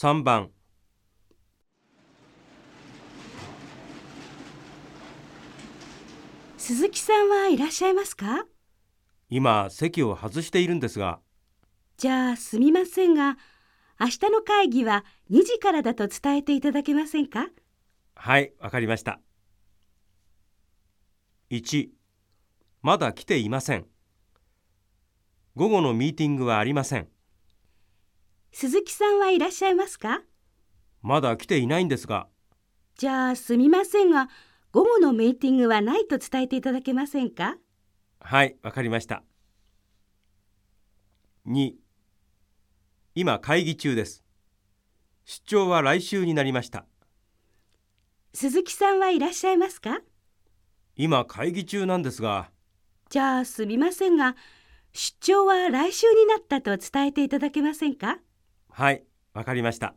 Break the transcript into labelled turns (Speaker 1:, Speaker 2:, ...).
Speaker 1: 3番
Speaker 2: 鈴木さんはいらっしゃいますか？
Speaker 1: 今席を外しているんですが。
Speaker 2: じゃあすみませんが、明日の会議は2時からだと伝えていただけませんか？
Speaker 1: はいわかりました。1まだ来ていません。午後のミーティングはありません
Speaker 2: 鈴木さんはいらっしゃいますか？
Speaker 1: まだ来ていないんですが。
Speaker 2: じゃあすみませんが、午後のミーティングはないと伝えていただけませんか？
Speaker 1: はいわかりました。2今会議中です。出張は来週になりました。
Speaker 2: 鈴木さんはいらっしゃいますか？
Speaker 1: 今会議中なんですが。
Speaker 2: じゃあすみませんが、出張は来週になったと伝えていただけませんか？
Speaker 1: はいわかりました。